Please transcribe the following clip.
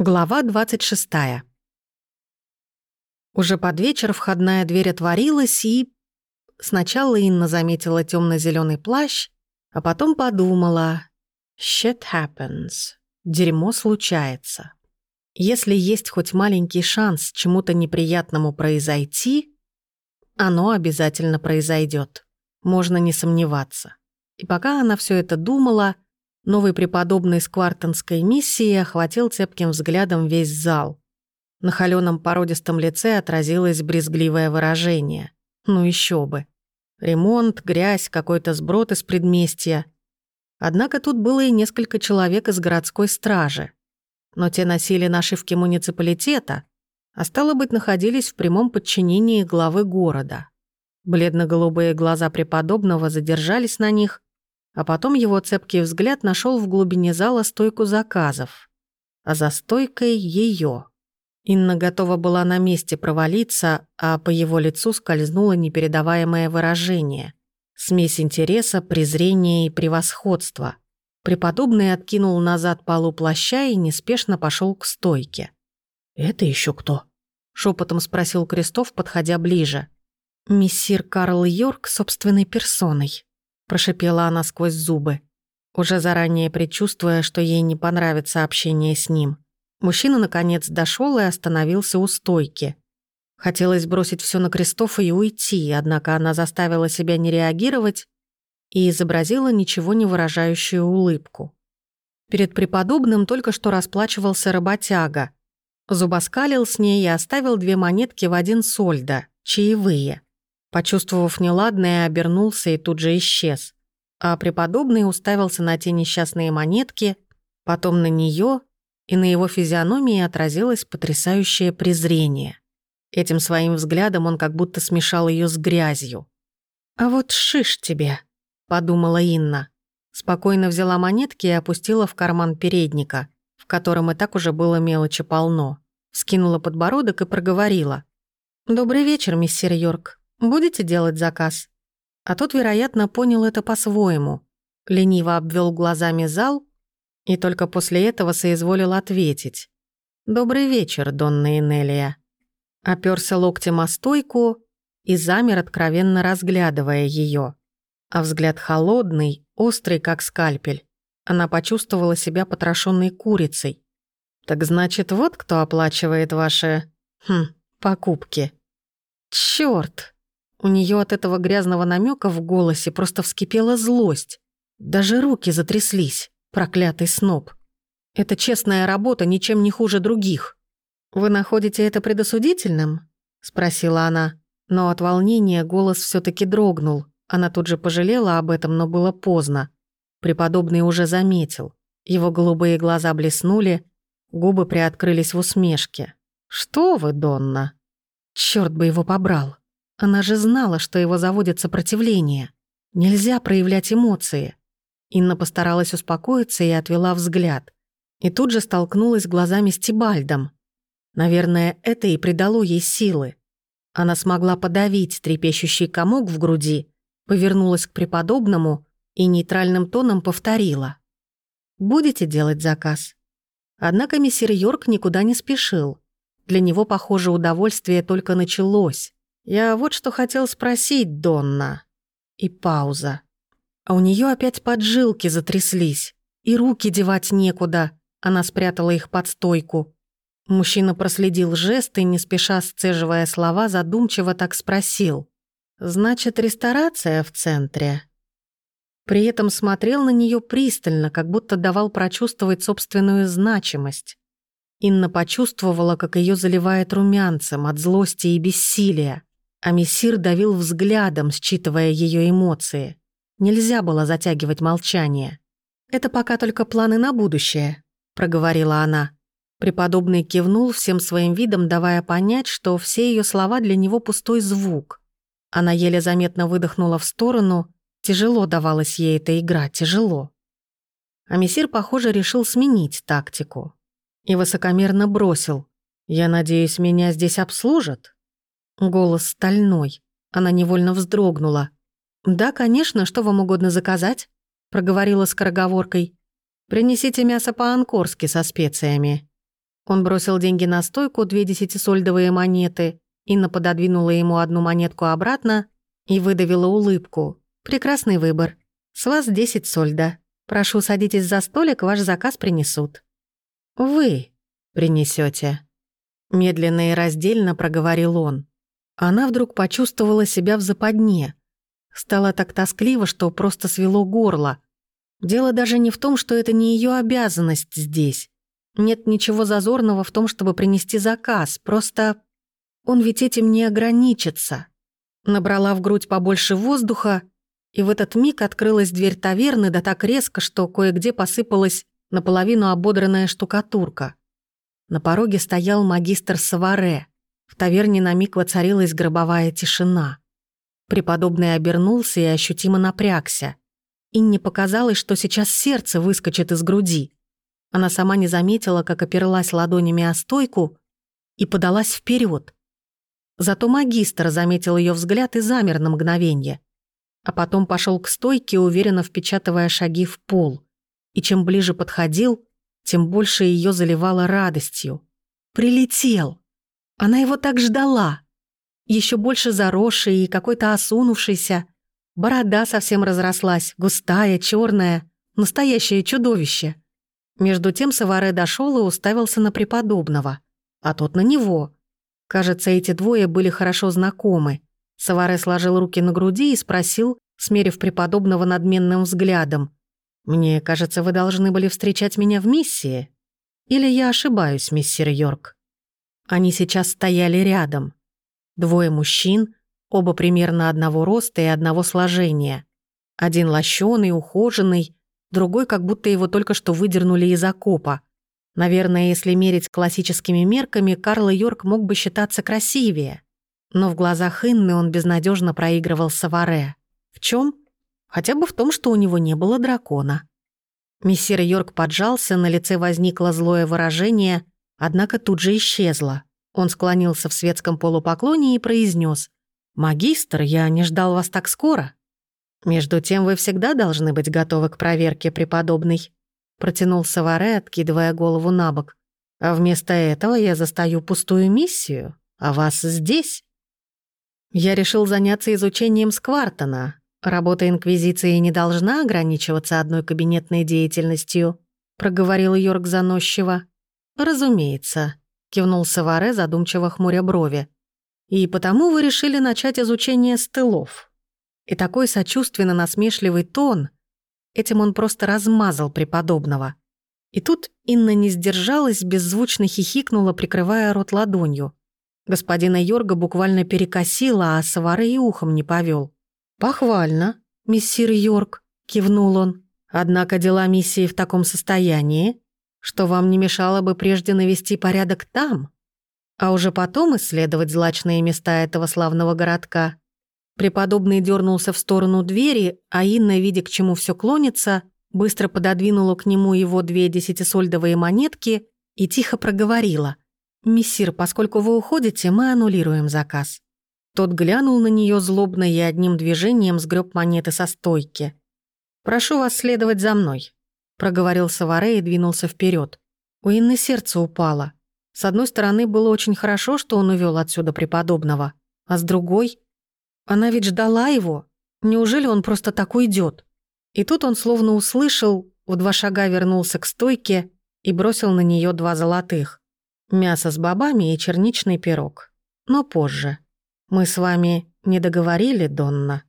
Глава 26. Уже под вечер входная дверь отворилась, и... Сначала Инна заметила темно зеленый плащ, а потом подумала «Shit happens. Дерьмо случается. Если есть хоть маленький шанс чему-то неприятному произойти, оно обязательно произойдет. Можно не сомневаться». И пока она все это думала, Новый преподобный сквартонской миссии охватил цепким взглядом весь зал. На холёном породистом лице отразилось брезгливое выражение. Ну еще бы. Ремонт, грязь, какой-то сброд из предместья. Однако тут было и несколько человек из городской стражи. Но те носили нашивки муниципалитета, а стало быть, находились в прямом подчинении главы города. Бледно-голубые глаза преподобного задержались на них, а потом его цепкий взгляд нашел в глубине зала стойку заказов. А за стойкой ее. Инна готова была на месте провалиться, а по его лицу скользнуло непередаваемое выражение. Смесь интереса, презрения и превосходства. Преподобный откинул назад полу плаща и неспешно пошел к стойке. «Это еще кто?» — шепотом спросил Крестов, подходя ближе. «Мессир Карл Йорк собственной персоной», прошипела она сквозь зубы, уже заранее предчувствуя, что ей не понравится общение с ним. Мужчина, наконец, дошел и остановился у стойки. Хотелось бросить все на Крестов и уйти, однако она заставила себя не реагировать и изобразила ничего не выражающую улыбку. Перед преподобным только что расплачивался работяга. Зубоскалил с ней и оставил две монетки в один сольда, чаевые. Почувствовав неладное, обернулся и тут же исчез. А преподобный уставился на те несчастные монетки, потом на нее, и на его физиономии отразилось потрясающее презрение. Этим своим взглядом он как будто смешал ее с грязью. «А вот шиш тебе», — подумала Инна. Спокойно взяла монетки и опустила в карман передника, в котором и так уже было мелочи полно. Скинула подбородок и проговорила. «Добрый вечер, миссир Йорк. Будете делать заказ?» А тот, вероятно, понял это по-своему. Лениво обвел глазами зал и только после этого соизволил ответить. «Добрый вечер, Донна Энелия». Оперся локтем о стойку и замер, откровенно разглядывая ее. А взгляд холодный, острый, как скальпель. Она почувствовала себя потрошенной курицей. «Так значит, вот кто оплачивает ваши... Хм, покупки». «Чёрт!» У нее от этого грязного намека в голосе просто вскипела злость. Даже руки затряслись, проклятый сноб. Это честная работа ничем не хуже других. «Вы находите это предосудительным?» — спросила она. Но от волнения голос все таки дрогнул. Она тут же пожалела об этом, но было поздно. Преподобный уже заметил. Его голубые глаза блеснули, губы приоткрылись в усмешке. «Что вы, Донна?» Черт бы его побрал. Она же знала, что его заводит сопротивление. Нельзя проявлять эмоции. Инна постаралась успокоиться и отвела взгляд. И тут же столкнулась глазами с Тибальдом. Наверное, это и придало ей силы. Она смогла подавить трепещущий комок в груди, повернулась к преподобному и нейтральным тоном повторила. «Будете делать заказ?» Однако мессир Йорк никуда не спешил. Для него, похоже, удовольствие только началось. «Я вот что хотел спросить, Донна». И пауза. А у нее опять поджилки затряслись. И руки девать некуда. Она спрятала их под стойку. Мужчина проследил жест и, не спеша сцеживая слова, задумчиво так спросил. «Значит, ресторация в центре?» При этом смотрел на нее пристально, как будто давал прочувствовать собственную значимость. Инна почувствовала, как ее заливает румянцем от злости и бессилия. А давил взглядом, считывая ее эмоции. Нельзя было затягивать молчание. «Это пока только планы на будущее», — проговорила она. Преподобный кивнул всем своим видом, давая понять, что все ее слова для него пустой звук. Она еле заметно выдохнула в сторону. Тяжело давалась ей эта игра, тяжело. А похоже, решил сменить тактику. И высокомерно бросил. «Я надеюсь, меня здесь обслужат?» Голос стальной. Она невольно вздрогнула. «Да, конечно, что вам угодно заказать?» проговорила скороговоркой. «Принесите мясо по-анкорски со специями». Он бросил деньги на стойку, две десятисольдовые монеты. Инна пододвинула ему одну монетку обратно и выдавила улыбку. «Прекрасный выбор. С вас десять сольда. Прошу, садитесь за столик, ваш заказ принесут». «Вы принесете. Медленно и раздельно проговорил он. Она вдруг почувствовала себя в западне. Стало так тоскливо, что просто свело горло. Дело даже не в том, что это не ее обязанность здесь. Нет ничего зазорного в том, чтобы принести заказ, просто он ведь этим не ограничится. Набрала в грудь побольше воздуха, и в этот миг открылась дверь таверны, да так резко, что кое-где посыпалась наполовину ободранная штукатурка. На пороге стоял магистр Саваре. В таверне на миг воцарилась гробовая тишина. Преподобный обернулся и ощутимо напрягся. Инне показалось, что сейчас сердце выскочит из груди. Она сама не заметила, как оперлась ладонями о стойку и подалась вперед. Зато магистр заметил ее взгляд и замер на мгновение. А потом пошел к стойке, уверенно впечатывая шаги в пол. И чем ближе подходил, тем больше ее заливало радостью. Прилетел. Она его так ждала. Еще больше заросший и какой-то осунувшийся. Борода совсем разрослась, густая, черная, настоящее чудовище. Между тем Саваре дошел и уставился на преподобного, а тот на него. Кажется, эти двое были хорошо знакомы. Саваре сложил руки на груди и спросил, смерив преподобного надменным взглядом. «Мне кажется, вы должны были встречать меня в миссии. Или я ошибаюсь, миссир Йорк?» Они сейчас стояли рядом. Двое мужчин, оба примерно одного роста и одного сложения. Один лощеный, ухоженный, другой как будто его только что выдернули из окопа. Наверное, если мерить классическими мерками, Карл Йорк мог бы считаться красивее. Но в глазах Инны он безнадежно проигрывал Саваре. В чем? Хотя бы в том, что у него не было дракона. Мессир Йорк поджался, на лице возникло злое выражение, однако тут же исчезло. Он склонился в светском полупоклоне и произнес: «Магистр, я не ждал вас так скоро». «Между тем вы всегда должны быть готовы к проверке, преподобный», протянул Саваре, откидывая голову на бок. «А вместо этого я застаю пустую миссию, а вас здесь». Я решил заняться изучением Сквартона. Работа Инквизиции не должна ограничиваться одной кабинетной деятельностью, проговорил Йорк заносчиво. «Разумеется», — кивнул Саваре, задумчиво хмуря брови. «И потому вы решили начать изучение стылов». И такой сочувственно насмешливый тон, этим он просто размазал преподобного. И тут Инна не сдержалась, беззвучно хихикнула, прикрывая рот ладонью. Господина Йорга буквально перекосила, а Савары и ухом не повел. «Похвально, миссир Йорг», — кивнул он. «Однако дела миссии в таком состоянии, что вам не мешало бы прежде навести порядок там, а уже потом исследовать злачные места этого славного городка. Преподобный дернулся в сторону двери, а Инна, видя, к чему все клонится, быстро пододвинула к нему его две десятисольдовые монетки и тихо проговорила. «Мессир, поскольку вы уходите, мы аннулируем заказ». Тот глянул на нее злобно и одним движением сгреб монеты со стойки. «Прошу вас следовать за мной», — проговорил Саваре и двинулся вперед. У Инны сердце упало. С одной стороны, было очень хорошо, что он увел отсюда преподобного, а с другой она ведь ждала его. Неужели он просто так уйдет? И тут он словно услышал, в два шага вернулся к стойке и бросил на нее два золотых. Мясо с бобами и черничный пирог. Но позже. Мы с вами не договорили, Донна.